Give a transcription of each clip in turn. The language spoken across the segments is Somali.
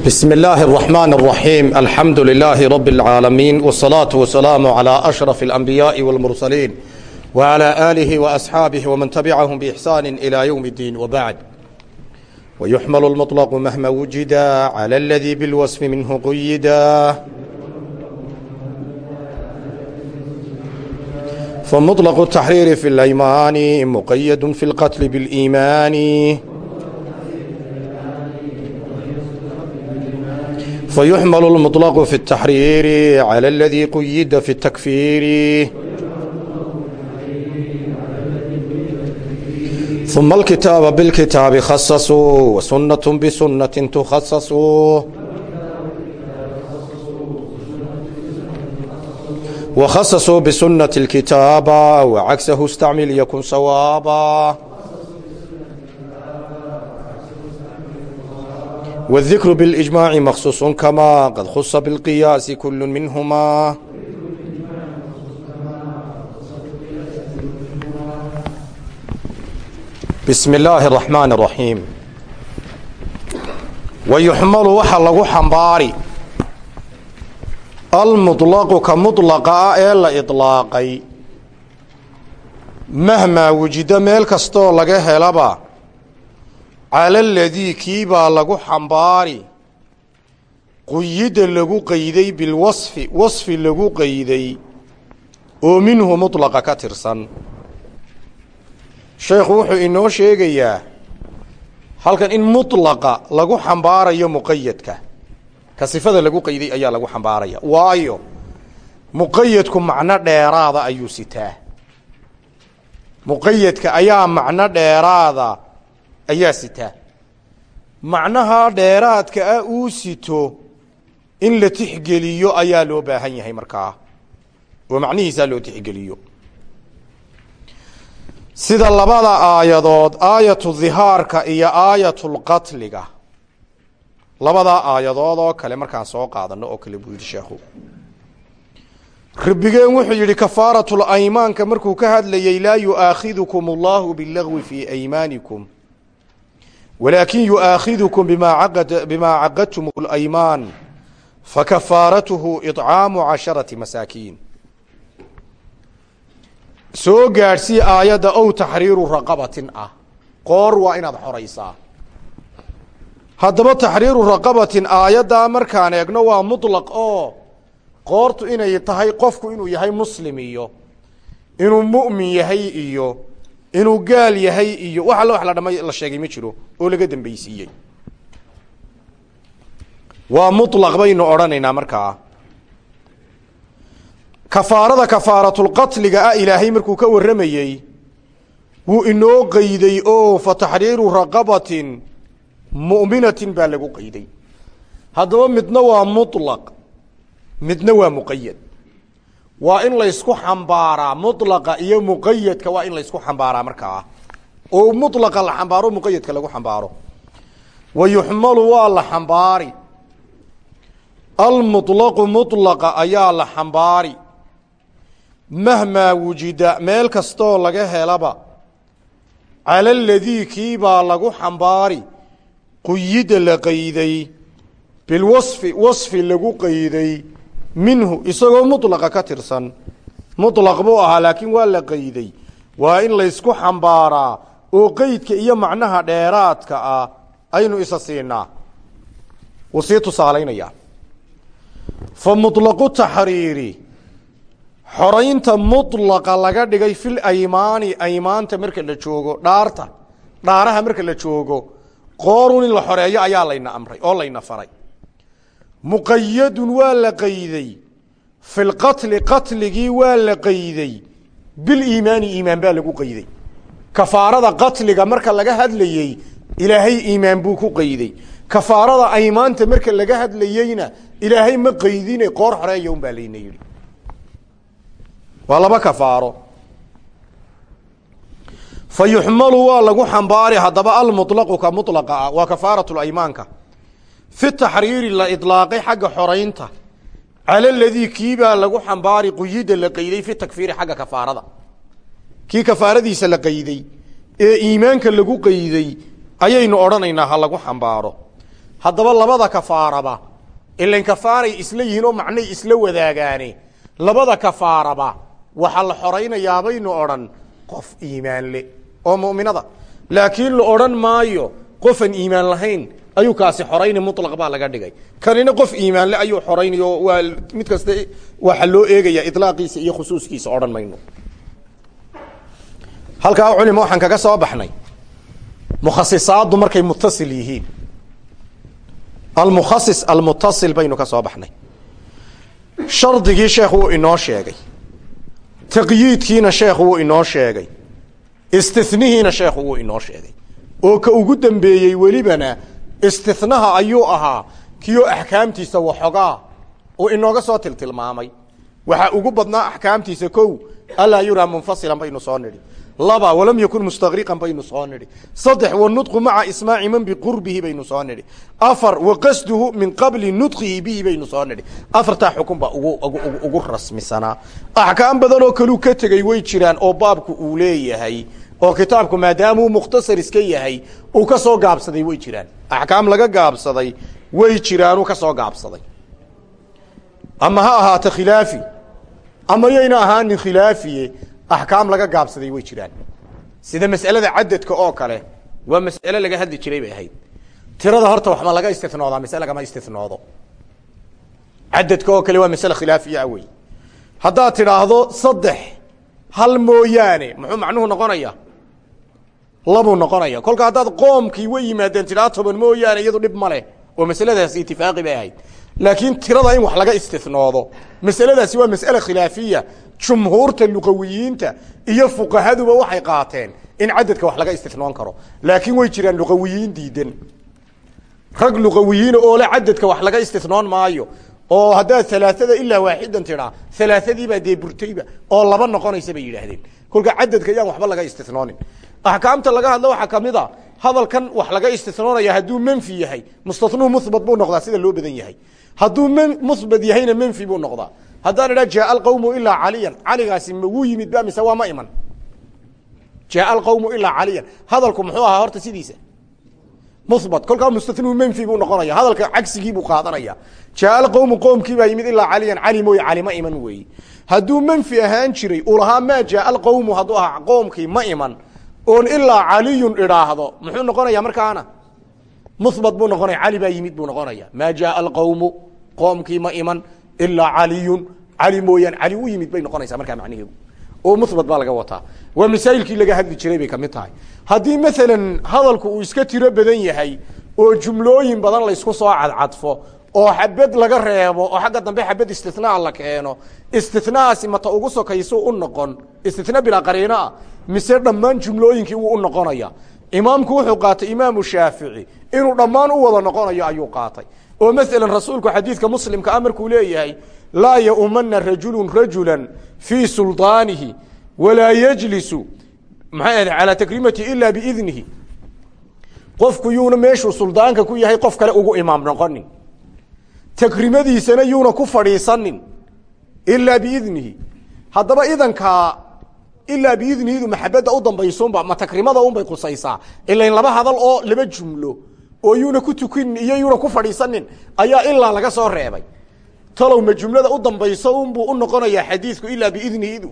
بسم الله الرحمن الرحيم الحمد لله رب العالمين والصلاة والسلام على أشرف الأنبياء والمرسلين وعلى آله وأصحابه ومن تبعهم بإحسان إلى يوم الدين وبعد ويحمل المطلق مهما وجد على الذي بالوصف منه قيدا فمطلق التحرير في الأيمان مقيد في القتل بالإيمان فيحمل المطلق في التحرير على الذي قيد في التكفير ثم الكتاب بالكتاب خصصوا وسنة بسنة تخصصوا وخصصوا بسنة الكتاب وعكسه استعمل يكن صوابا والذكر بالإجماع مخصوص كما قد خص بالقياس كل منهما بسم الله الرحمن الرحيم ويحمل waxa lagu xambaari almuطlaqu ka muطlaqa ee la iطlaaqay mahmaa wujida meel kastoo laga helaba cala aladii kiibaa lagu xambaari. Quyida lagu qayday bilwasfi wasfi lagu qayday oo minhu muطlaqa ka tirsan. Sheekhu wuxuu inoo sheegayaa halkan in muطlaqa lagu xambaarayo muqayadka ka sifada lagu qayday ayaa lagu xambaaraya. Waayo muqayadku macno dheeraada ayuu sitaa. Muqayadka ayaa macno dheeraada ayaa sitaa macnaha dheeraadka ah uu sito in la tixgeliyo ayaa loo baahan yahay markaa oo macnihiisaa loo tixgeliyo. Sida labada aayadood aayatu dhihaarka iyo aayatulqatliga labadaa aayadood oo kale markaan soo qaadano oo kale buu yidhi sheekhu. Rabbigeen wuxuu yidhi kafaaratul aymaanka markuu ka hadlayey laa yu'aakhidukum allahu bilagwi fii aymaanikum walaakin yu'aakhidukum bima bimaa caqadtum اlaymaan fakafaaratuhu iطcaamu casharati masaakiin soo gaadhsii aayadda ow taxriiru raqabatin ah qoor waa inaad xoraysaa haddaba taxriiru raqabatin aayaddaa markaan eegno waa muطlaq oo qoortu inay tahay qofku inuu yahay muslim iyo inuu mu'min yahay iyo inuu gaal yahay iyo wax alle wax la dhama la sheegay ma jiro oo laga dambeysiiyey waa muطlaq baynu odhanaynaa markaa kafaarada kafaaratulqatliga ah ilaahay markuu ka warramayey wuu inoo qeyday oo fa taxriiru raqabatin mu'minatin baa lagu qeyday haddaba midna waa muطlaq midna waa muqayad waa in laysku xambaaraa mulaqa iyo muqayadka waa in laysku xambaaraa markaa ah. oo mulaqa la xambaaro muqayadka lagu xambaaro. Wa yuxmalu waa la xambaari. Almulaqu mulaqa ayaa la xambaari. Mahmaa wujida meel kastoo laga helaba cala aladii kiibaa lagu xambaari. Quyida la qayday. Bilwasfi wasfi lagu qayday minhu isagoo mulaqa ka tirsan. Mulaq buu ahaa laakiin waa la qeyday waa in laysku xambaaraa oo qeydka iyo macnaha dheeraadka ah aynu isa siinaa wuu sii tusaalaynayaa fa mulaqu taxriiri. Xoraynta mulaqa laga dhigay fil aymaani aymaanta marka la joogo dhaarta dhaaraha marka la joogo qoorun in la xoreeyo ayaa layna amray oo layna faray muqayadun waa la qayday. Fi lqatli qatligii waa la qayday. Biliimaani iimaan baa lagu qayday. Kafaarada qatliga marka laga hadlayey ilaahay iimaan buu ku qayday. Kafaarada aymaanta marka laga hadlayeyna ilaahay ma qaydine qoor xoreeya un baa layna yidhi. Waa laba kafaaro. Fa yuxmalu waa lagu fi taxriiri la iطlaaqay xagga xoraynta. Cala aladii kiibaa lagu xambaari quyida la qayday fi takfiiri xagga kafaarada. Kii kafaaradiisa la qayday ee iimaanka lagu qayday ayaynu odhanaynaa ha lagu xambaaro. Haddaba labada kafaaraba ilan kafaaray isla yihiin oo macnay isla wadaagaane labada kafaaraba waxaa la xoraynayaa baynu odhan qof iimaan le oo mu'minada. Laakiin la odhan maayo qofan iimaan lahayn ayuu kaasi xorayni mulaq baa laga dhigay. Kanina qof iimaanle ayuu xoraynay oo waa mid kasta waxa loo eegaya ilaaqiisa iyo khusuuskiisa odhan mayno. Halkaa culima waxaan kaga soo baxnay. Mukhasisaadu markay mutasil yihiin. Almukhasis almutasil baynu ka soo baxnay. Shardigii sheekhu wuu inoo sheegay. Taqyiidkiina sheekhu wuu inoo sheegay. Istinihiina sheekhu wuu inoo sheegay. Oo ka ugu dambeeyey welibana istinaha ayuu ahaa. Kiyo axkaamtiisa waxogaa uu inooga soo tiltilmaamay. Waxaa ugu badnaa axkaamtiisa kow alaa yuraa munfasilan baynu soo nidhi. Laba walam yakun mustaqriqan baynu soo nidhi. Saddex wanudqu maca ismaaci biqurbihi baynu soo nidhi. Afar waqasduhu min qabli nudqihi bihi baynu soo nidhi. Afartaa xukun baa ugu rasmisanaa axkaam badan oo kaluu ka tegey way jiraan oo baabku uu leeyahay oo kitaabku maadaamuu mukhtasar iska yahay uu ka soo gaabsaday way jiraan. Axkaam laga gaabsaday way jiraanuu ka soo gaabsaday. Ama ha ahaato khilaafi ama yayna ahaanin khilaafiye axkaam laga gaabsaday way jiraan. Sida mas'alada cadadka oo kale waa mas'ale laga hadli jiray bay ahayd. Tirada horta wax ma laga istinoodaa mise lagama istinoodo cadadka oo kale waa masale khilaafiya wey. Haddaad tidhaahdo saddex hal mooyaane muxuu macnuhu noqonaya labuu noqonaya kolka haddaad qoomkii way yimaadeen tidhaa toban mooyaane iyadu dhib ma leh oo masaladaas itifaaqi bay ahayd. Laakiin tirada in wax laga istinoodo masaladaasi waa mas'ale khilaafiya. Jumhuurta luqawiyiinta iyo fuqahaduba waxay qaateen in cadadka wax laga istinoon karo. Laakiin way jiraan luqawiyiin diidan rag luqawiyiina oo le cadadka wax laga istinoon maayo oo haddaad alaaada ilaa waaxidan tidhaa alaaadiibaa dee burtayba oo laba noqonaysa bay yidhaahdeen. Kolka cadadka yaan waxba laga istinoonin axkaamta laga hadlo waxaa ka mid a hadalkan wax laga istinoonaya hadduu menfi yahay mustanuu muhbat buu noqdaa sida loo badan yahay. Hadduu m muhbat yahayna menfi buu noqdaa. Haddaan idhaa jaaa alqawmu ilaa caliyan caligaasi ma wuu yimid ba mise waa ma iman? Jaaa alqawmu ilaa caliyan. Hadalku muxuu ahaa horta sidiisa? Muhbat kolkaa mustanuu menfi buu noqonaya hadalka cagsigii buu qaadanaya. Jaaa alqawmu qoomkii baa yimid ilaa caliyan cali mooye cali ma iman weeye hadduu menfi ahaan jiray uu lahaa jaaa alqawmu hadduu ahaa qoomkii ma iman oon ilaa caliyun idhaahdo. Muxuu noqonaya markaana? Muhbat buu noqonaya cali baa yimid buu noqonaya. Maa jaaa alqawmu qoomkii ma iman ilaa caliyun. Cali mooyaan cali u yimid bay noqonaysaa markaa macnaheedu oo muhbat baa laga wataa. Waa masaa'ilkii laga hadli jiray bay ka mid tahay. Haddii maalan hadalku uu iska tiro badan yahay oo jumlooyin badan laysku soo cadcadfo oo xabad laga reebo oo xagga dambe xabad istinaa la keeno istinahaasi mata ugu sokayso u noqon istina bilaa qariinoah mise dhammaan jumlooyinkii wuu u noqonaya. Imaamku wuxuu qaatay imaamu shaafici inuu dhammaan u wada noqonayo ayuu qaatay. Oo maala rasuulku xadiidka muslimka a markuu leeyahay laa yaumana rajulu rajula fii sulطaanihi walaa yajlisu maxay ahda calaa takrimati ila biidnihi. Qofku yuuna meeshuu suldaanka ku yahay qof kale ugu imaam noqonin takrimadiisana yuuna ku fadhiisanin ilaa biidnihi. Haddaba idankaa ilaa biidnihidu maxabadda u dambaysunba ma takrimada unbay qusaysaa. Ilain laba hadal oo laba jumlo oo yuuna ku tukin iyo yuuna ku fadhiisanin ayaa ilaa laga soo reebay. Talow ma jumlada u dambayso unbuu u noqonayaa xadiidku ilaa biidnihidu?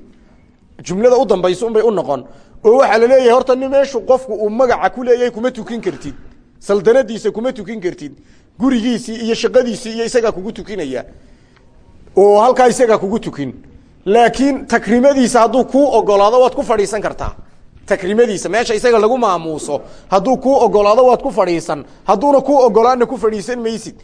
Jumlada u dambayso unbay u noqon. Oo waxaa la leeyahay horta meeshu qofku uu magaca ku leeyahay kuma tukin kartid. Saldanadiisa kuma tukin kartid gurigiisii iyo shaqadiisii iyo isagaa kugu tukinaya. Oo halkaa isagaa kugu tukin. Laakiin takrimadiisa hadduu kuu ogolaado waad ku fadhiisan kartaa. Takrimadiisa meesha isaga lagu maamuuso hadduu kuu ogolaado waad ku fadhiisan. Hadduuna kuu ogolaana ku fadhiisan maysid.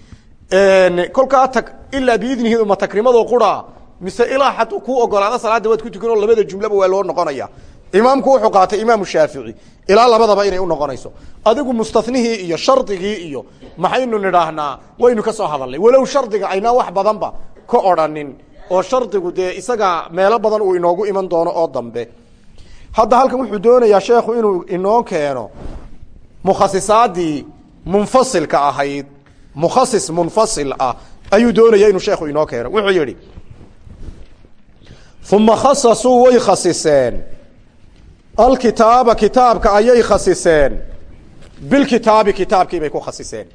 Kolkaa ta ilaa biidnihi ma takrimadoo quraa? Mise ilaa hadduu kuu ogolaado salaadda waad ku tukin oo labada jumlaba waa loo noqonaya imaamku wuxuu qaatay imaamu shaafici. Ilaa labadaba inay unoqonayso adigu mustanihii iyo shardigii iyo maxaynu nidhaahnaa waynu ka soo hadalnay. Walow shardiga aynaa wax badanba ka odhanin oo shardigu dee isaga meelo badan uu inoogu iman doono oo dambe. Hadda halkan wuxuu doonayaa sheekhu inuu inoo keeno mukhasisaadii munfasilka ahayd. Mukhasis munfasil ah. Ayuu doonaya inuu sheekhu inoo keeno. Wuxuu yihi uma khasasuu way khasiseen alkitaaba kitaabka ayay khasiseen. Bilkitaabi kitaabkii bay ku khasiseen.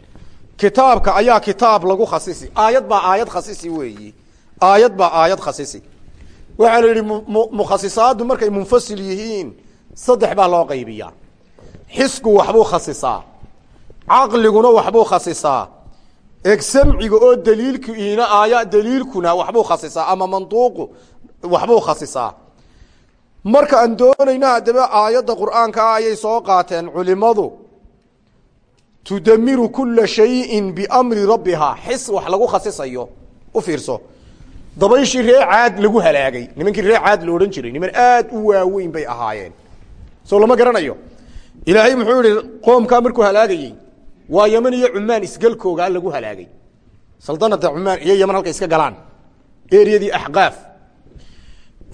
Kitaabka ayaa kitaab lagu khasisi. Aayad baa aayad khasisi weeyi. Aayad baa aayad khasisi. Waxaa la yidhi mukhasisaadu markay munfasil yihiin saddex baa loo qaybiyaa. Xisku waxbuu khasisaa. Caqliguna waxbuu khasisaa. Eg samciga oo daliilku iina aaya daliilkuna waxbuu khasisaa. Ama manduuqu waxbuu khasisaa marka aan doonayna haddaba aayadda qur'aankaa ayay soo qaateen culimadu tudamiru kula shayin biamri rabbihaa xis wax lagu khasisayo. U fiirso. Dabayshii ree caad lagu halaagay. Nimankii ree caad la odhan jiray. Niman aad u waaweyn bay ahaayeen. Soo lama garanayo. Ilaahay muxuu yihi qoomkaa markuu halaagayey waa yeman iyo cumaan isgelkoogaa lagu halaagay. Saldanada cumaan iyo yeman halkay iska galaan. Eriyadii axqaaf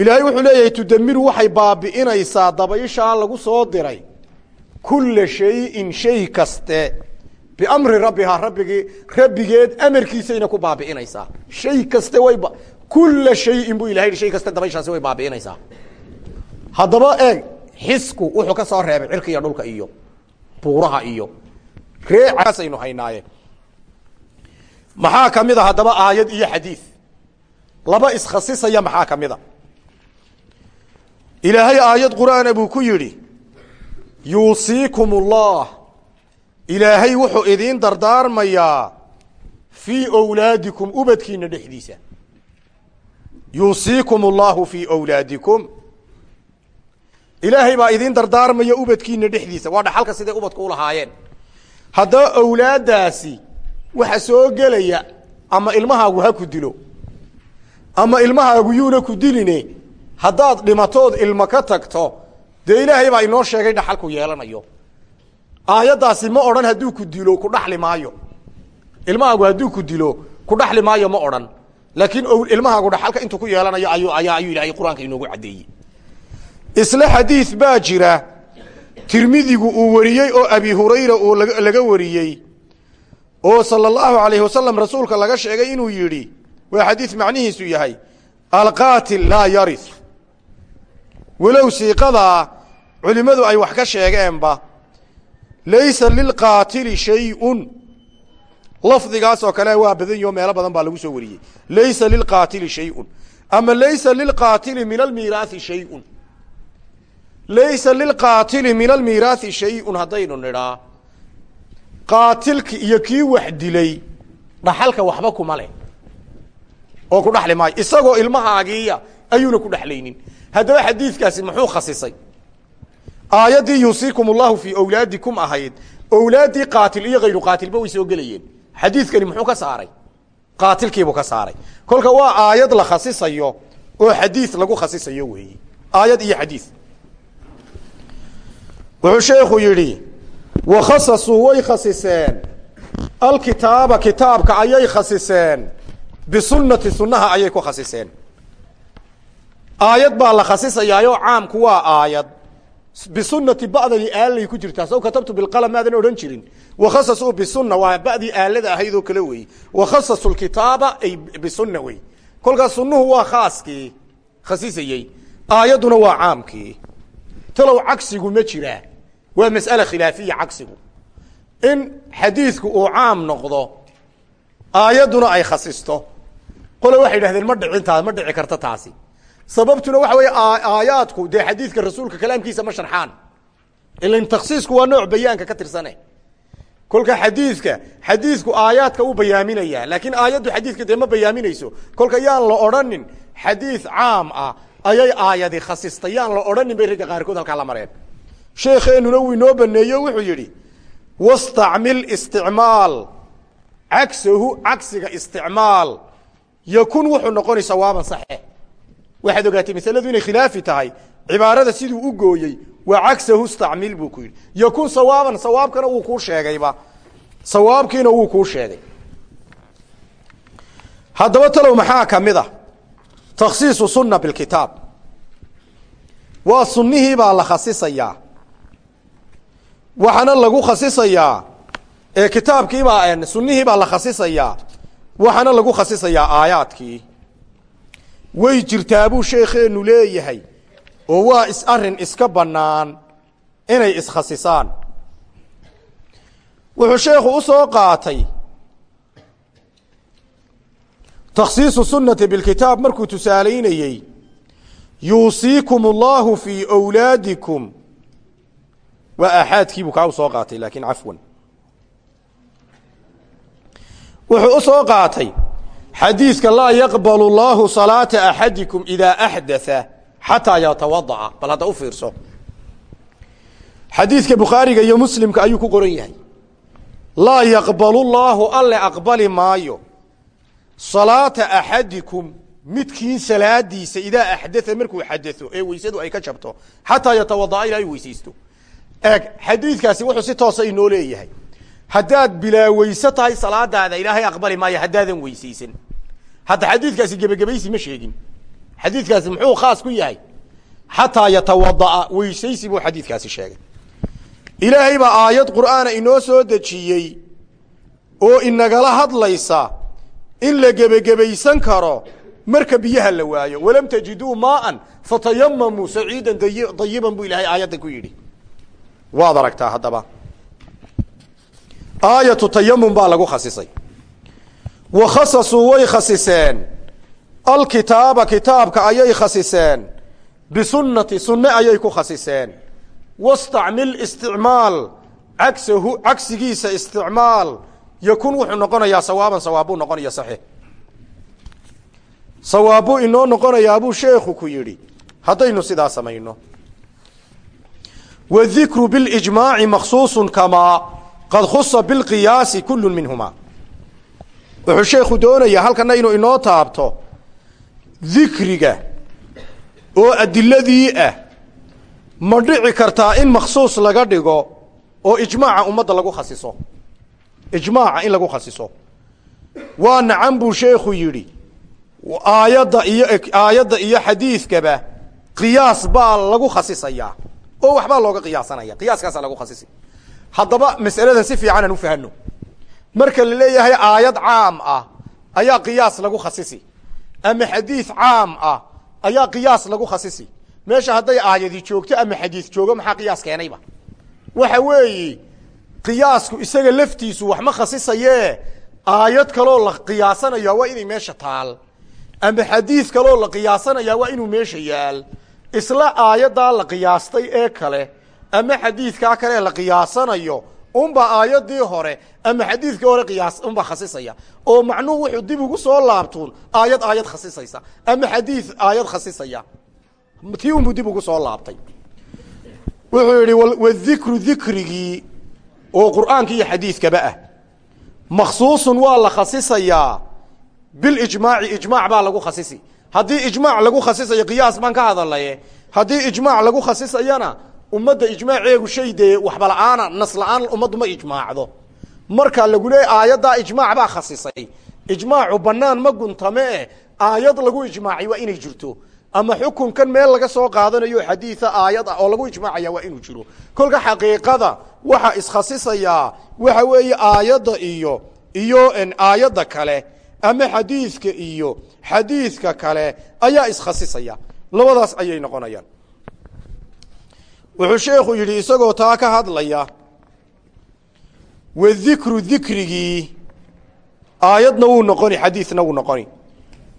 ilaahay wuxuu leeyahay tudamiru waxay baabi'inaysaa dabayshaa lagu soo diray. Kula shayin shay kaste. Biamri rabbihaa rabbigii rabbigeed amarkiisayna ku baabi'inaysaa. Shay kaste way kula shayin buu ilahay shay kaste dabayshaasi way baabi'inaysaa. Haddaba eeg xisku wuxuu ka soo reebay cirka iyo dhulka iyo buuraha iyo reecaasaynu haynaaye. Maxaa ka mid a haddaba aayad iyo xadiid laba iskhasisaya maxaa ka mid a ilaahay aayad qur'aana buu ku yidhi yuusiikum ullah ilaahay wuxuu idiin dardaarmayaa fii wlaadikum ubadkiina dhexdiisa yuusiikum ullahu fii wlaadikum ilaahay baa idiin dardaarmaya ubadkiina dhexdiisa waa dhaxalka siday ubadku ulahaayeen haddaba awlaaddaasi waxa soo gelaya ama ilmahaagu ha ku dilo. Ama ilmahaagu yuuna ku diline haddaad dhimatood ilmo ka tagto dee ilaahay baa inoo sheegay dhaxalku yeelanayo. Aayaddaasi ma odhan hadduu ku dilo ku dhaxli maayo. Ilmahaagu hadduu ku dilo ku dhaxli maayo ma odhan. Laakiin ilmahaagu dhaxalka intuu ku yeelanayo ayu ayaa ayuu ilaahay qur'aanka inoogu caddeeyey. Isla xadiid baa jira tirmidigu uu wariyey oo abi hurayra uu laga wariyey oo sala allahu alayhi wasalam rasuulka laga sheegay inuu yidhi waa xadiid macnihiisu yahay alqaatil laa yari walow siiqadaa culimmadu ay wax ka sheegeenba laysa lilqaatili shayun. Lafdigaas oo kale waa badan yaho meelo badan baa lagu soo wariyey. Laysa lilqaatili shayun. Ama laysa lilqaatili min almiiraai shayun. Laysa lilqaatili min almiiraahi shayun haddaynu nidhaa qaatilki iyo kii wax dilay dhaxalka waxba kuma leh. Oo ku dhaxli maayo. Isagoo ilmahaagiiya ayuuna ku dhexlaynin haddaba xadiidkaasi muxuu khasisay? Aayaddii yuusiikum allahu fii awlaadikum ahayd owlaaddii qaatil iyo hayru qaatilba way soo gelayeen. Xadiidkani muxuu ka saaray? Qaatilkiibuu ka saaray. Kolka waa aayad la khasisayo oo xadiid lagu khasisayo weeye aayad iyo xadiid wuxuu sheekhu yidhi wakhasasuu way khasiseen. Alkitaaba kitaabka ayay khasiseen. Bisunati sunnaha ayay ku aayad baa la khasisayaayoo caamku waa aayad. Bisunati ba'dani aalay ku jirtaa saw katabtu bilqalam maadan odhan jirin. Wakhasasuu bisunna waa ba'dii aalada ahayd oo kale wey. Wakhasasu lkitaaba ay bisunna wey. Kolkaas sunnuhu waa khaaskii khasisayey aayadduna waa caamkii. Talow cagsigu ma jiraa waa mas'ale khilaafiya cagsigu. In xadiidku uu caam noqdo aayadduna ay khasisto. Qole waxay idhahdeen ma dhicin taa ma dhici karta taasi sababtuna waxa weeye aayaadku dee xadiidka rasuulka kalaamkiisa ma sharxaan. Ilan taksiisku waa nooc bayaanka ka tirsane. Kolka xadiidka xadiidku aayaadka u bayaaminaya laakiin aayaddu xadiidka dee bayaaminayso. Kolka yaan la odhanin xadiid caam ah ayay aayadi khasistay. Yaan la odhanin bay ragga qaarkood halkaa la mareen. Sheekeenuna wuu inoo baneeyo wuxuu yidhi wastacmil isticmaal cagsahu cagsiga isticmaal yakun wuxuu noqoni sawaaban saxe waxaad ogaatay masaladu inay khilaafi tahay. Cibaarada siduu u gooyey waa cagsahu istacmil buu ku yidhi. Yakun sawaaban sawaabkana wuu kuu sheegayba. Sawaabkiina wuu kuu sheegay. Haddaba talow maxaa ka mid a takhsiisu sunna bilkitaab. Waa sunnihii la khasisayaa. Waxaana lagu khasisayaa ee kitaabkiibaa sunnihii baa la khasisayaa. Waxaana lagu khasisayaa aayaadkii way jirtaa buu sheekheenu leeyahay oo waa is arrin iska bannaan inay iskhasisaan wuxuu sheekhu u soo qaatay takhsiisu sunnati bilkitaab markuu tusaalaynayey yuusiikum allaahu fii wlaadikum waa aaxaadkiibuu kaa u soo qaatay laakiin cafwan. Wuxuu u soo qaatay xadiidka laa yaqbalu llaahu salaata axadikum idaa axdaa xataa yatawadaca bal hadda u fiirso. Xadiidka bukhaariga iyo muslimka ayuu ku qoran yahay. Laa yaqbalu llaahu alle aqbali maayo. Salaata axadikum midkiin salaadiisa idaa axdaa markuu xadao ee weysadu ay ka jabto xataa yatawada'a ilaa ay weysaysto. Eeg xadiidkaasi wuxuu si toosa inoo leeyahay. Haddaad bilaa weyse tahay hadda xadiidkaasi gebagabaysi ma sheegin. Xadiidkaasi muxuu khaas ku yahay? Xataa yatawada'a weysaysi buu xadiidkaasi sheegay. Ilaahay baa aayad qur'aana inoo soo dejiyey oo inagala hadlaysa in la gebagebaysan karo marka biyaha la waayo. Walam tajiduu maaan fatayamamuu saciidan dayiban buu ilaahay aayadda ku yidhi. Waad aragtaa haddaba. Aayatu tayamum baa lagu khasisay wa khasasuu way khasiseen alkitaaba kitaabka ayay khasiseen bisunnati sunne ayay ku khasiseen wastacmil isticmaal cagsahu cagsigiisa isticmaal yakun wuxuu noqonayaa sawaaban sawaabuu noqonaya saxiix sawaabuu inoo noqonayaabuu sheekhu ku yidhi haddaynu sidaa samayno wadikru bilijmaaci maksuusun kamaa qad khusa bilqiyaasi kullu minhumaa wuxuu sheekhu doonayaa halkana inuu inoo taabto dikriga oo adiladii ah ma dhici kartaa in maksuus laga dhigo oo ijmaaca ummadda lagu khasiso. Ijmaaca in lagu khasiso. Waa nacan buu sheekhu yidhi. Aayadda iyo aayadda iyo xadiidkaba qiyaas baa lagu khasisayaa oo waxbaa looga qiyaasanaya qiyaaskaasaa lagu khasisi. Haddaba mas'aladan si fiican aan u fahano marka la leeyahay aayad caam ah ayaa qiyaas lagu khasisi. Ama xadiid caam ah ayaa qiyaas lagu khasisi. Meesha hadday aayadi joogto ama xadiid joogo maxaa qiyaas keenayba waxa weeye qiyaasku isaga laftiisu wax ma khasisaye aayad kaloo la qiyaasanaya waa inay meesha taal. Ama xadiid kaloo la qiyaasanaya waa inuu meesha yaal. Isla aayaddaa la qiyaastay ee kale ama xadiidkaa kale la qiyaasanayo unbaa aayadii hore ama xadiidkii hore qiyaas unbaa khasisaya. Oo macnuhu wuxuu dib ugu soo laabtuun aayad aayad khasisaysa ama xadiid aayad khasisaya. Tii unbuu dib ugu soo laabtay. Wuxuu yidhi wadikru dikrigii oo qur'aanka iyo xadiidkaba ah. Makhsuusun waa la khasisayaa. Bilijmaaci ijmaac baa lagu khasisi. Haddii ijmaac lagu khasisayo qiyaas baan ka hadalaye haddii ijmaac lagu khasisayana ummadda ijmaaceegu shay dee waxba la'aana nas la'aan ummaddu ma ijmaacdo. Marka lagu leeya aayaddaa ijmaac baa khasisay. Ijmaacu banaan ma guntame aayad lagu ijmaacay waa inay jirto. Ama xukunkan meel laga soo qaadanayo xadiida aayad ah oo lagu ijmaacaya waa inuu jiro. Kolka xaqiiqada waxa iskhasisayaa waxa weeye aayadda iyo iyo aayadda kale ama xadiidka iyo xadiidka kale ayaa iskhasisaya. Labadaas ayay noqonayaan wuxuu sheekhu yidhi isagoo taa ka hadlaya wadikru dikrigii aayadna wuu noqoni xadiidna wuu noqoni.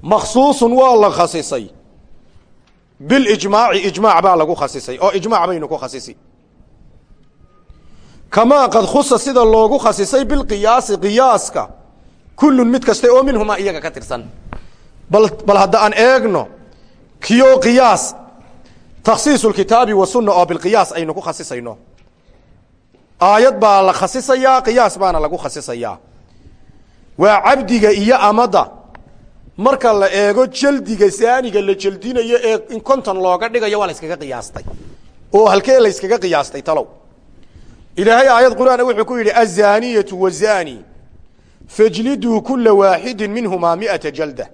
Makhsuusun waa la khasisay. Bilijmaaci ijmaac baa lagu khasisay oo ijmaac baynu ku khasisi. Kamaa qad khusa sida loogu khasisay bilqiyaasi qiyaaska. Kullun mid kaste oo minhumaa iyaga ka tirsan. Bal bal hadda aan eegno kiyo qiyaas takhsiisu lkitaabi wa sunna oo bilqiyaas aynu ku khasisayno. Aayad baa la khasisayaa qiyaas baana lagu khasisayaa. Waa cabdiga iyo amada. Marka la eego jaldiga saaniga la jeldinayo ee in konton looga dhigayo waa la yskaga qiyaastay. Oo halkee la yskaga qiyaastay talow. Ilaahay aayad qur'aana wuxuu ku yidhi azaniyatu wazani fajliduu kula waaxidin minhumaa miata jalda.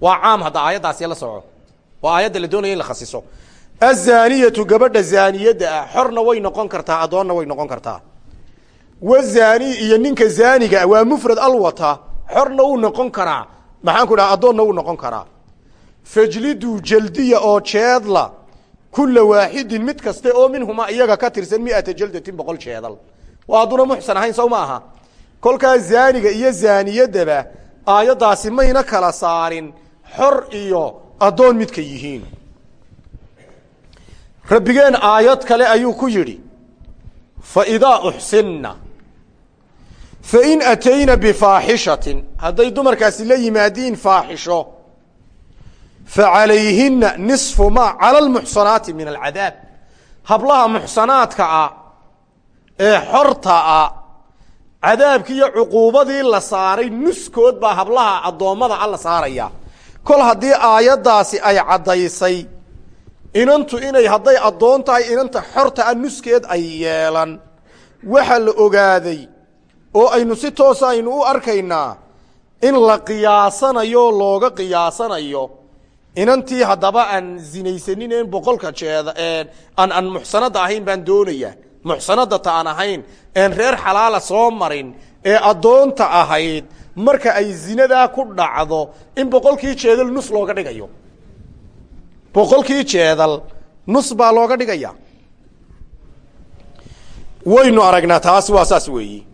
Waa caam hadda aayaddaasi la soco. Waa aayadda la doonaya in la khasiso azaniyatu gabadha zaaniyadda ah xorna way noqon kartaa addoonna way noqon kartaa wazani iyo ninka zaaniga waa mufrad alwata xorna uu noqon karaa maxaan ku dhaha addoonna uu noqon karaa fajliduu jaldiya oo jeedla kula waaxidin mid kaste oo minhumaa iyaga ka tirsan miata jaldatin boqol jeedal waa hadduna muxsan ahayn sow ma aha kolkaa zaaniga iyo zaaniyadaba aayaddaasi mayna kala saarin xor iyo addoon midka yihiin rabbigeen aayad kale ayuu ku yidhi faidaa uxsinna fain atayna bifaaxishatin. Hadday dumarkaasi la yimaadiin faaxisho facalayhina nisfu ma cala almuxsanaati min alcadaab. Hablaha muxsanaadka ah ee xorta ah cadaabkii iyo cuquubadii la saaray nuskood baa hablaha addoommada a la saaraya. Kol haddii aayaddaasi ay caddaysay inantu inay hadday addoon tahay inanta xorta ah nuskeed ay yeelan. Waxa la ogaaday oo aynu si toosa aynu u arkaynaa in la qiyaasanayo looga qiyaasanayo inantii haddaba aan zinaysanin en boqolka jeeda aan aan muxsanada ahayn baan doonayaa muxsanada ta aan ahayn een reer xalaala soo marin ee addoonta ahayd marka ay zinadaa ku dhacdo in boqolkii jeedal nus looga dhigayo boqolkii jeedal nus baa looga dhigaya. Waynu aragnaa taas waa saas weeyi.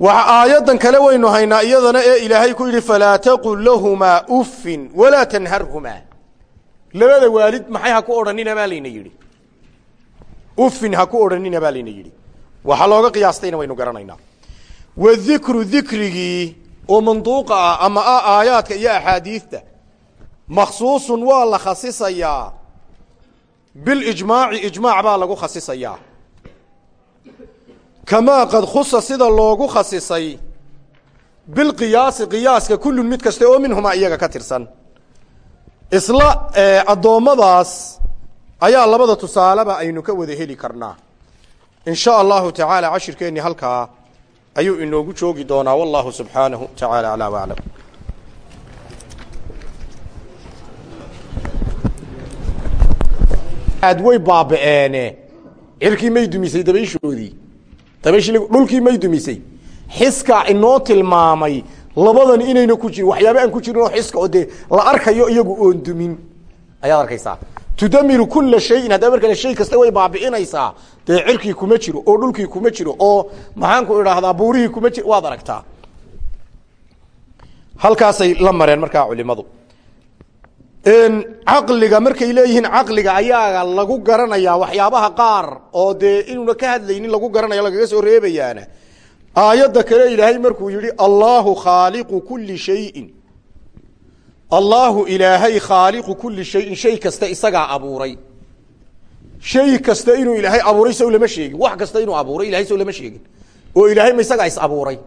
Waxa aayadan kale waynu haynaa iyadana ee ilaahay ku yidhi falaa taqul lahumaa uffin walaa tanharhumaa. Labada waalid maxay ha ku odhanina baa layna yidhi. Uffin ha ku odhanina baa layna yidhi. Waxaa looga qiyaastayna waynu garanaynaa. Wadikru dikrigii oo manduuqa ah ama ah aayaadka iyo axaadiidta makhsuusun waa la khasisayaa. Bilijmaaci ijmaac baa lagu khasisayaa. Kamaa qad khusa sida loogu khasisay. Bilqiyaasi qiyaaska kullun mid kaste oo minhumaa iyaga ka tirsan. Isla addoommadaas ayaa labada tusaaleba aynu ka wada heli karnaa. In sha allahu tacaala cashirkeennii halkaa ayuu inoogu joogi doonaa. Wallahu subxaanahu tacaala aclaa waclam aad way baaba'eene cirkii may dumisay dabayshoodii. Dabayshii dhulkii may dumisay. Xiskaa inoo tilmaamay labadan inayna ku jirin waxyaaba aan ku jirin oo xiska oo dee la arkayo iyagu oon dumin. Ayaad arkaysaa. Tudamiru kula shayin haddaa markale shay kasta way baabi'inaysaa dee cirkii kuma jiro oo dhulkii kuma jiro oo maxaanku idhaahdaa buurihii kuma jiro waad aragtaa. Halkaasay la mareen markaa culimadu caqliga markay leeyihiin caqliga ayaa lagu garanayaa waxyaabaha qaar oo dee inuuna ka hadlaynin lagu garanaya lagaga soo reebayaana. Aayadda kale ilaahay markuu yihi allaahu khaaliqu kuli shayin. Allaahu ilaahay khaaliqu kuli shayin shay kasta isagaa abuuray. Shay kasta inuu ilaahay abuuray sow lama sheegin. Wax kasta inuu abuuray ilahay sow lama sheegin. Oo ilaahay ma isagaa is abuuray.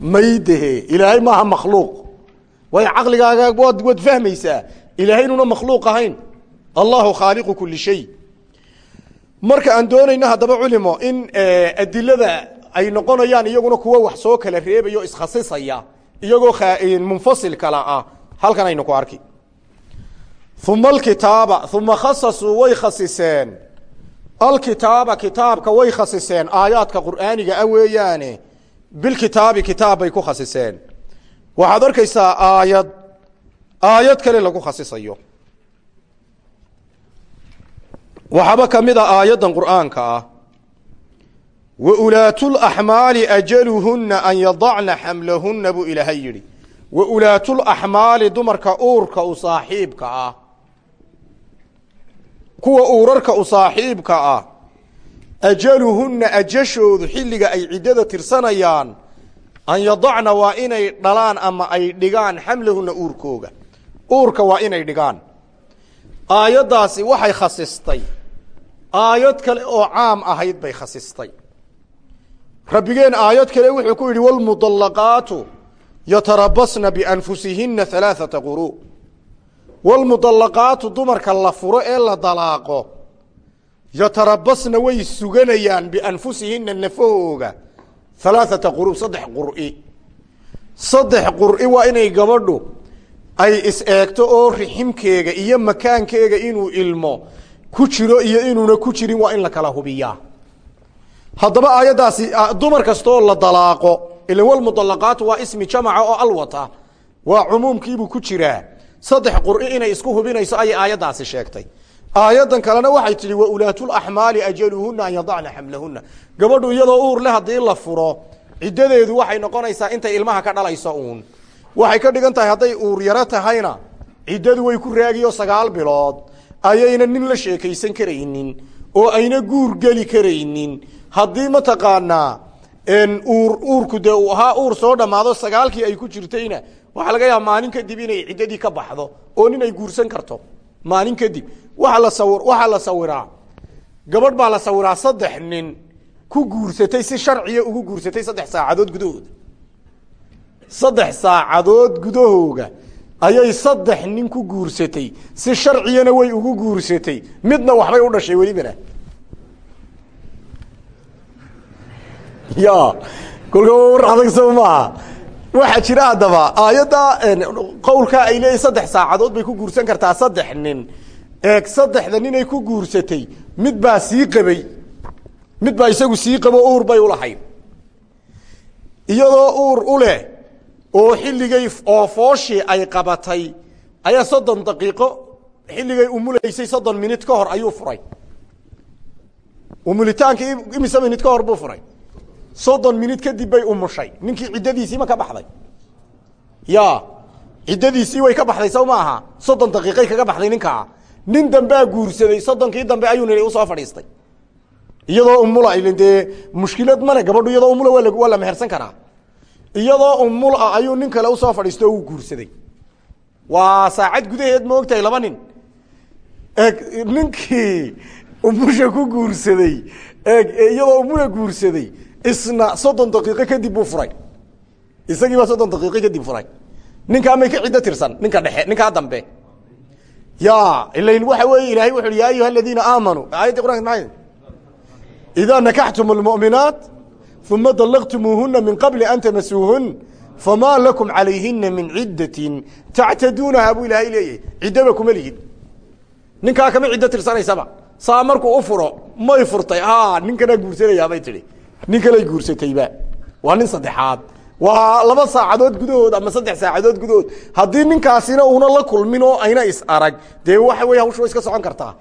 Maydehe ilaahay maaha makhluuq way caqligaaga waad waad fahmaysaa. Ilaahay inuuna makhluuq ahayn. Allahu khaaliqu kuli shay. Marka aan doonayno haddaba culimo in adilada ay noqonayaan iyaguna kuwa wax soo kala reebaya o iskhasisaya iyagoo munfasil kala ah halkan aynu ku arki. Uma alkitaaba uma khasasuu way khasiseen. Alkitaaba kitaabka way khasiseen. Aayaadka qur'aaniga a weeyaane. Bilkitaabi kitaab ku khasiseen waxaad arkaysaa aayad. Aayad kale lagu khasisayo. Waxaaba ka mid a aayaddan qur'aanka ah. Wa ulaatulaxmaali ajaluhunna an yadacna xamlahunna buu ilaahay yidhi. Wa ulaatulaxmaali dumarka uurka u saaxiibka ah. Kuwa uurarka u saaxiibka ah. Ajaluhunna ajashoodu xilliga ay ciddada tirsanayaan an yadacna waa inay dhalaan ama ay dhigaan xamlahunna uurkooga. Uurka waa inay dhigaan. Aayaddaasi waxay khasistay. Aayad kale oo caam ahayd bay khasistay. Rabbigeen aayad kale wuxuu ku yidhi wlmudallaqaatu yatarabasna bianfusihina alaaata quru. Wlmudallaqaatu dumarka la furo ee la dalaaqo yatarabasna way suganayaan bianfusihina nafahooga alaaata quru saddex qur'i saddex qur'i waa inay gabadhu ay is eegto oo riximkeega iyo makaankeega inuu ilmo ku jiro iyo inuuna ku jirin waa in la kala hubiyaa. Haddaba aayaddaasi dumar kastaoo la dalaaqo ilan walmudallaqaatu waa ismi jamaca oo alwata waa cumuumkiibuu ku jiraa. Saddex qur'i inay isku hubinayso ayay aayaddaasi sheegtay aayaddan kalena waxay tidhi wa ulaatulaxmaali ajaluhuna an yadacna xamlahuna gabadhu iyadoo uur le haddii la furo ciddadeedu waxay noqonaysaa intay ilmaha ka dhalayso uun. Waxay ka dhigan tahay hadday uur yaro tahayna ciddadu way ku raagiyo sagaal bilood. Ayayna nin la sheekaysan karaynin oo ayna guur geli karaynin. Haddii mataqaanaa uur uurku dee uu ahaa uur soo dhammaado sagaalkii ay ku jirtayna waxaa laga yaaba maalin kadib inay ciddadii ka baxdo oo nin ay guursan karto maalin kadib. Waaa la sawi waxaa la sawiraa. Gabadh baa la sawiraa saddex nin ku guursatay si sharciya ugu guursatay saddex saacadood gudahooda. Saddex saacadood gudahooga ayay saddex nin ku guursatay si sharciyana way ugu guursatay. Midna waxbay u dhashay welibana ya kolka war adag soo maaha waxaa jira haddaba aayadda qowlkaa ay leeyihiin saddex saacadood bay ku guursan kartaa saddex nin. Eeg saddexda ninay ku guursatay mid baa sii qabay mid baa isagu sii qabo uur bay ulahayd iyadoo uur u leh oo xilligay oo fooshii ay qabatay ayaa soddon daqiiqo xilligay umulaysay soddon minut ka hor ayuu furay. Umulitaanka imise minut ka hor buu furay soddon minut kadib bay umushay ninkii ciddadiisii ma ka baxday. Ya ciddadiisii way ka baxday saw ma aha. Soddon daqiiqay kaga baxday ninkaa. Nin dambea guursaday soddonkii dambe ayuu nili u soo fadhiistay. Iyadoo umula dee mushkilad male gabadhu iyadoo umula waa la mehersan karaa. Iyadoo umul ah ayuu nin kale u soo fadhiistay oo uu guursaday. Waa saacad gudaheed ma laba nin? Ninkii umusha ku guursaday iyadoo umula guursaday isna soddon daqiiqo kadib buu furay. Isagii baa soddon daqiiqo kadib furay. Ninkaa may ka ciddo tirsan ninka dhexe ninkaa dambe. Ya ilain waxa weeye ilahay wuxu uhi ayuha aladiina aamanuu aayaddii quranka maay idaa nakaxtum lmu'minaat uma dalaqtumuuhuna min qabli an tamasuuhun famaa lakum calayhina min ciddatin tactaduunaha buu ilaahay leeyahy ciddaba kuma lihid. Kama ciddo tirsanaysaba saa markuu u furo may furtay. A ninkanaa guursanayaa bay tihi nin kaley guursatayba. Waa nin saddexaad. Waa laba saacadood gudahood ama saddex saacadood gudahood haddii ninkaasina uuna la kulmin oo ayna is arag. Dee waxa wey hawsha way iska socon kartaa?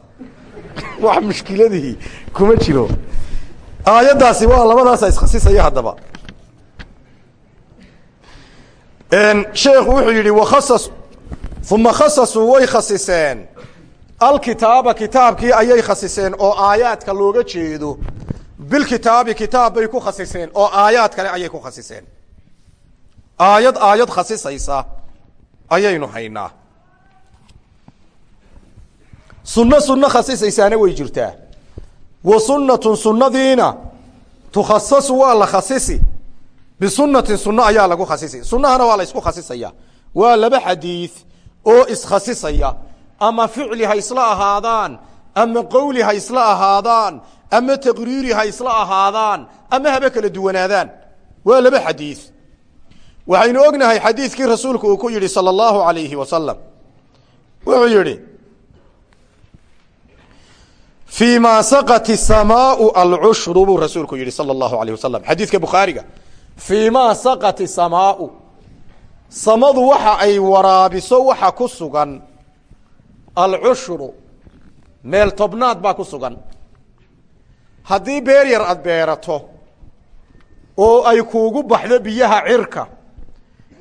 Wax mushkiladii kuma jiro. Aayaddaasi waa labadaasa iskhasisaya haddaba. Sheekhu wuxuu yihi wakhasas uma khasasuu way khasiseen. Alkitaaba kitaabkii ayay khasiseen oo aayaadka looga jeedo bilkitaabi kitaab bay ku khasiseen oo aayaad kale ayay ku khasiseen aayad aayad khasisaysa ayaynu haynaa sunno sunno khasisaysaana way jirtaa wa sunnatun sunnadiina tukhasasu waa la khasisi bisunnatin sunno ayaa lagu khasisi sunnahana waa la isku khasisaya waa laba xadiid oo iskhasisaya ama ficli ha isla ahaadaan ama qowli ha isla ahaadaan ama taqriiri ha isla ahaadaan ama haba kala duwanaadaan. Waa laba xadiid waxaynu ognahay xadiidkii rasuulku uu ku yidhi sala allahu alayhi wasalam wuxuu yidhi fii ma samaau alcushru buu rasuulku yidhi sala allahu alayh wasalam xadiidka bukhaariga fii ma samaau samadu waxa ay waraabiso waxa ku sugan alcushru meel tobnaad baa ku sugan. Haddii beer yar aada beerato oo ay kuugu baxdo biyaha cirka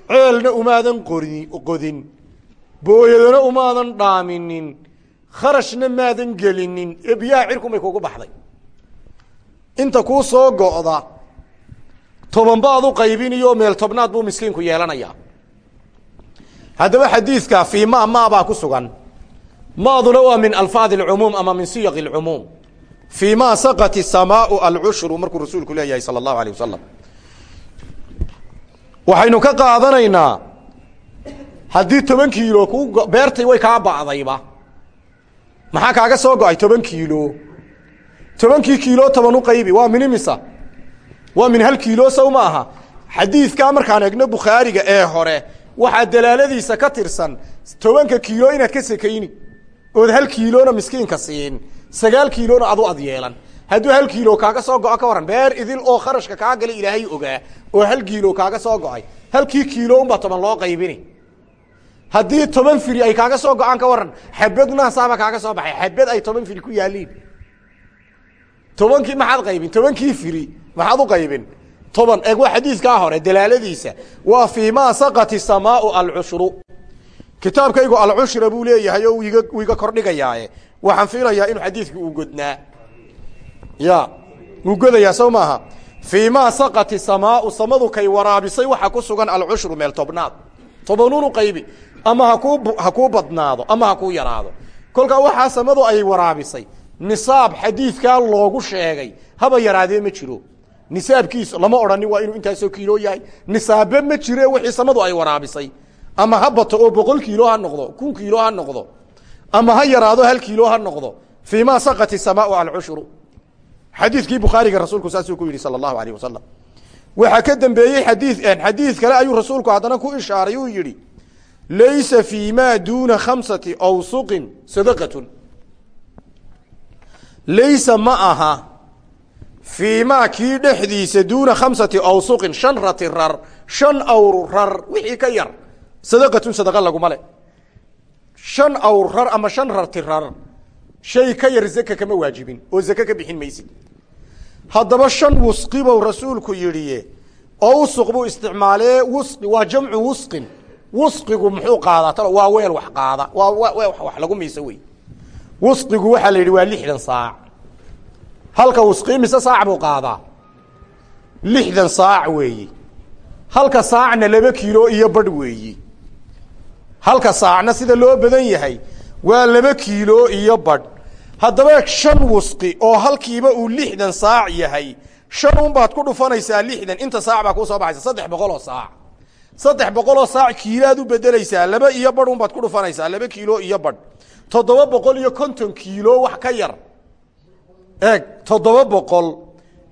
ceelna umaadan qori qodin booyadana umaadan dhaaminin kharashna maadan gelinin ee biyaha cirkunbay kuugu baxday. Inta kuu soo go'da tobanba ad u qaybiniyo meel tobnaad buu miskiinku yeelanayaa. Haddaba xadiidka fii ma ma baa ku sugan maaduna waa min alfaad اlcumuum ama min siyaq اlcumuum fii ma saqat الsamaau alcushru markuu rasuulku leeyahay salى اllahu alيه wasalam waxaynu ka qaadanaynaa haddii toban kiilo ku beertay way kaa ba'dayba maxaa kaaga soo go-ay toban kiilo tobankii kiilo toban u qaybi waa min imisa waa min hal kiilo sow ma aha xadiidkaa markaan egno bukhaariga ee hore waxaa dalaaladiisa ka tirsan tobanka kiilo inaad ka sekayni ood hal kiilona miskiinka siin sagaal kiilona adu ad yeelan. Hadduu hal kiilo kaaga soo go-o ka waran beer idil oo kharashka kaa gala ilaahay ogaa oo hal kiilo kaaga soo go'ay. Halkii kiilo unbaa toban loo qaybini. Haddii toban firi ay kaaga soo go'aan ka waran xabad naasaaba kaaga soo baxay. Xabad ay toban firi ku yaaliin. Tobankii maxaad qaybin? Tobankii firi maxaad u qaybin? Toban eeg waa xadiidkaa hore dalaaladiisa waa fii ma saqati samaau alcushru kitaabkaygu alcushra buu leeyahay oo uu iga kordhigayaaye waxaan filayaa inuu xadiidku uu godnaa. Ya wuu godayaa sow maaha. Fii ma saqati samaau samadu kay waraabisay waxaa ku sugan alcushru meel tobnaad. Tobanuunu qaybi. Ama hakuu ha kuu badnaado ama ha kuu yaraado. Kolkaa waxaa samadu ay waraabisay. Nisaab xadiidkaa loogu sheegay. Haba yaraadee ma jiro. Nisaabkiisa lama odhanin waa inuu intaasoo kiilo yahay. Nisaabe ma jire wixii samadu ay waraabisay ama ha bato oo boqol kiilo ha noqdo kun kiilo ha noqdo. Ama ha yaraado hal kiilo ha noqdo. Fii ma saqati samaau alcushru xadiidkii bukhaariga rasuulku saasuu ku yidhi sala allahu alayh wasalam waxaa ka dambeeyey xadii xadiid kale ayuu rasuulku haddana ku ishaaray uu yidhi laysa fii ma duuna khamsati awsuqin sadaqatun. Laysa ma aha fii maa kii dhexdiisa duuna khamsati awsuqin shan rati rar shan awr rar wixii ka yar sadaqatun sadaqa laguma le shan awr rar ama shan rati rar shay ka yar zaka kama waajibin oo zake ka bixin maysid. Haddaba shan wusqi bou rasuulku yidhi awsuq buu isticmaalee waa jamcu wusqin. Wusqigu muxuu qaadaa talo waa weel wax qaada waa wax lagu miiso wey. Wusqigu waxaa la yidhi waa lixdan saac. Halka wusqi mise saac buu qaadaa. Lixdan saac weeyi. Halka saacna laba kiilo iyo badh weeyi halka saacna sida loo badan yahay waa laba kiilo iyo badh. Haddaba shan wusqi oo halkiiba uu lixdan saac yahay shan un baad ku dhufanaysaa lixdan inta saac baa kuu soo baxaysa saddex boqol oo saac. Saddex boqol oo saac kiilaad u bedelaysaa laba iyo badh un baad ku dhufanaysaa laba kiilo iyo badh. Toddoba boqol iyo konton kiilo wax ka yar. Eeg toddoba boqol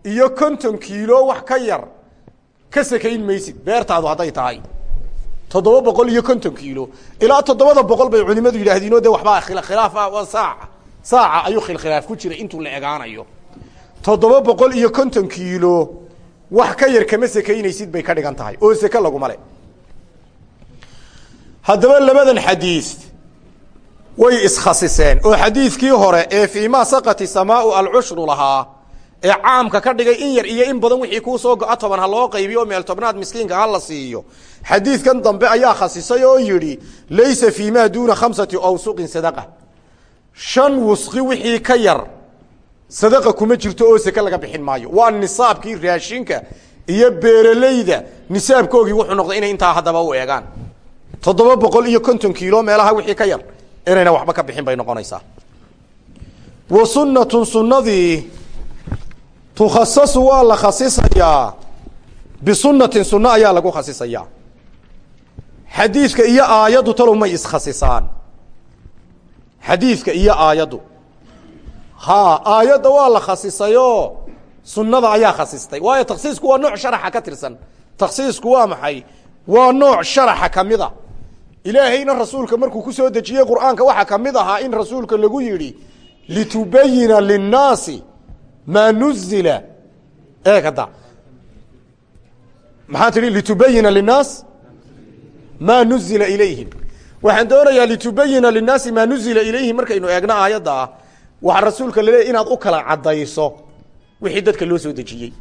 iyo konton kiilo wax ka yar. Ka sakayn maysid beertaadu hadday tahay toddoba boqol iyo konton kiilo. Ilaa toddobada boqol bay culimadu yidhaahdiinoo de waxbaa khilaafa waa saaca saaca ayuu khilkhilaaf ku jiray intuu la egaanayo toddoba boqol iyo konton kiilo wax ka yar kama sakaynaysid bay ka dhigan tahay oo seke laguma le haddaba labadan xadiis way iskhasiseen oo xadiidkii hore ee fii ma saqati samaau alcushru lahaa ee caamka ka dhigay in yar iyo in badan wixii kuu soo go-a toban ha loo qaybiyo meel tobnaad miskiinka ha la siiyo. Xadiidkan dambe ayaa khasisay oo yidhi laysa fii ma duuna khamsati awsuqin sadaqa. Shan wusqi wixii ka yar sadaqa kuma jirto oo seke laga bixin maayo. Waa nisaabkii raashinka iyo beeralayda nisaabkoogii wuxuu noqday inay intaa haddaba u eegaan. Toddoba boqol iyo konton kiilo meelaha wixii ka yar inayna waxba ka bixin bay noqonaysaa. Wa sunnatun sunnadii tukhasasu waa la khasisayaa bisunnatin sunno ayaa lagu khasisayaa xadiidka iyo aayaddu talow may iskhasisaan xadiidka iyo aayaddu ha aayadda waa la khasisayoo sunnada ayaa khasistay waayo taksiisku waa nooc sharaxa ka tirsan taksiisku waa maxay waa nooc sharaxa kamida ilaahayna rasuulka markuu ku soo dejiyey qur'aanka waxaa ka mid ahaa in rasuulka lagu yidhi litubayina linnaasi maa nuzila eeg hadda maxaa tidhi litubayina linnaas maa nuzila ilayhim waxaan doonayaa litubayina linnaasi maa nuzila ilayhim markaynu eegno aayadda ah waxaa rasuulka laleeyahy inaad u kala caddayso wixii dadka loo soo dejiyey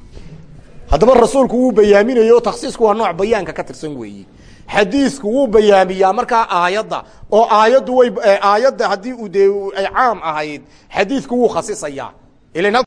haddaba rasuulku wuu bayaaminayo taksiisku waa nooc bayaanka ka tirsan weeyi xadiisku wuu bayaamiyaa markaa aayadda oo aayaddu way aayadda haddii uu dee ay caam ahayd xadiidku wuu khasisayaa